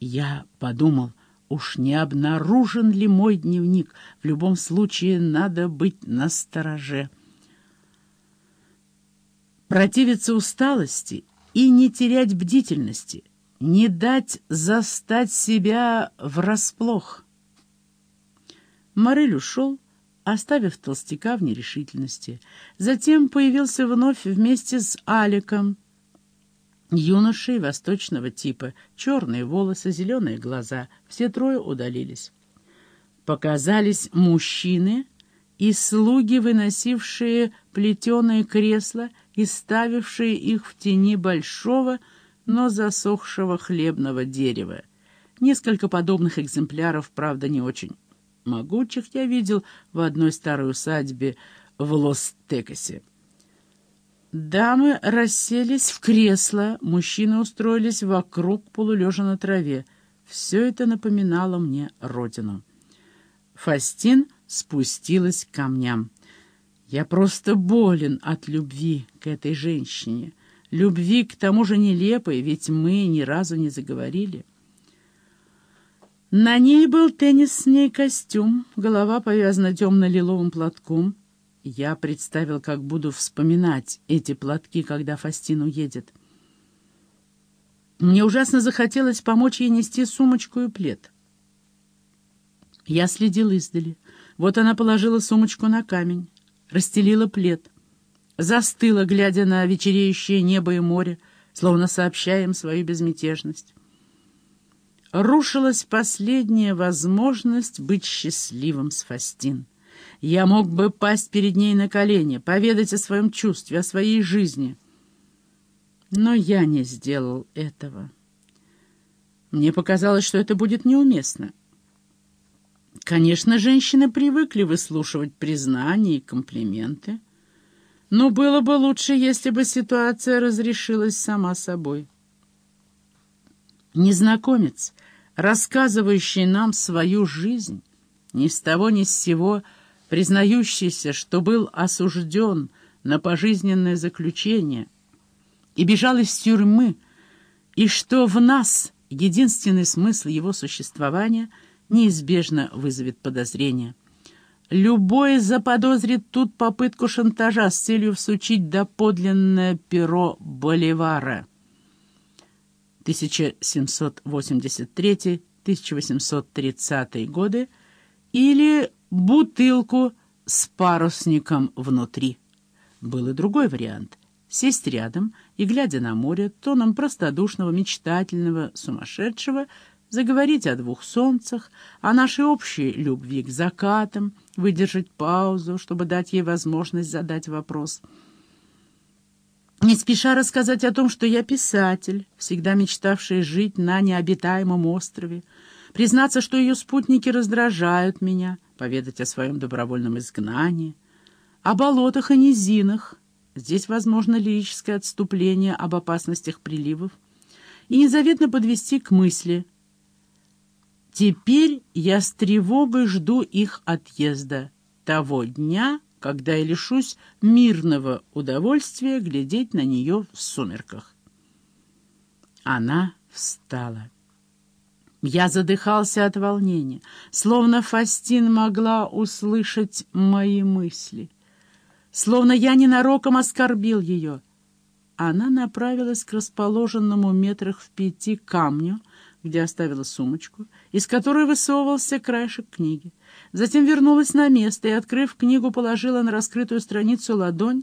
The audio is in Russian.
Я подумал, уж не обнаружен ли мой дневник. В любом случае надо быть настороже. Противиться усталости и не терять бдительности, не дать застать себя врасплох. Морель ушел, оставив толстяка в нерешительности. Затем появился вновь вместе с Аликом, юношей восточного типа, черные волосы, зеленые глаза. Все трое удалились. Показались мужчины и слуги, выносившие плетеные кресла и ставившие их в тени большого, но засохшего хлебного дерева. Несколько подобных экземпляров, правда, не очень могучих я видел в одной старой усадьбе в Лос-Текасе. Дамы расселись в кресла, мужчины устроились вокруг, полулежа на траве. Все это напоминало мне родину. Фастин спустилась к камням. Я просто болен от любви к этой женщине. Любви к тому же нелепой, ведь мы ни разу не заговорили. На ней был теннисный костюм, голова повязана темно-лиловым платком. Я представил, как буду вспоминать эти платки, когда Фастин уедет. Мне ужасно захотелось помочь ей нести сумочку и плед. Я следил издали. Вот она положила сумочку на камень, расстелила плед, застыла, глядя на вечереющее небо и море, словно сообщая им свою безмятежность рушилась последняя возможность быть счастливым с Фастин. Я мог бы пасть перед ней на колени, поведать о своем чувстве, о своей жизни. Но я не сделал этого. Мне показалось, что это будет неуместно. Конечно, женщины привыкли выслушивать признания и комплименты, но было бы лучше, если бы ситуация разрешилась сама собой. Незнакомец, рассказывающий нам свою жизнь, ни с того ни с сего признающийся, что был осужден на пожизненное заключение и бежал из тюрьмы, и что в нас единственный смысл его существования неизбежно вызовет подозрение. Любой заподозрит тут попытку шантажа с целью всучить доподлинное перо Боливара. 1783-1830 годы или бутылку с парусником внутри. Был и другой вариант — сесть рядом и, глядя на море, тоном простодушного, мечтательного, сумасшедшего, заговорить о двух солнцах, о нашей общей любви к закатам, выдержать паузу, чтобы дать ей возможность задать вопрос — не спеша рассказать о том, что я писатель, всегда мечтавший жить на необитаемом острове, признаться, что ее спутники раздражают меня, поведать о своем добровольном изгнании, о болотах и низинах, здесь возможно лирическое отступление об опасностях приливов, и незаветно подвести к мысли «Теперь я с тревогой жду их отъезда, того дня, когда я лишусь мирного удовольствия глядеть на нее в сумерках. Она встала. Я задыхался от волнения, словно Фастин могла услышать мои мысли, словно я ненароком оскорбил ее. Она направилась к расположенному метрах в пяти камню, где оставила сумочку, из которой высовывался краешек книги. Затем вернулась на место и, открыв книгу, положила на раскрытую страницу ладонь,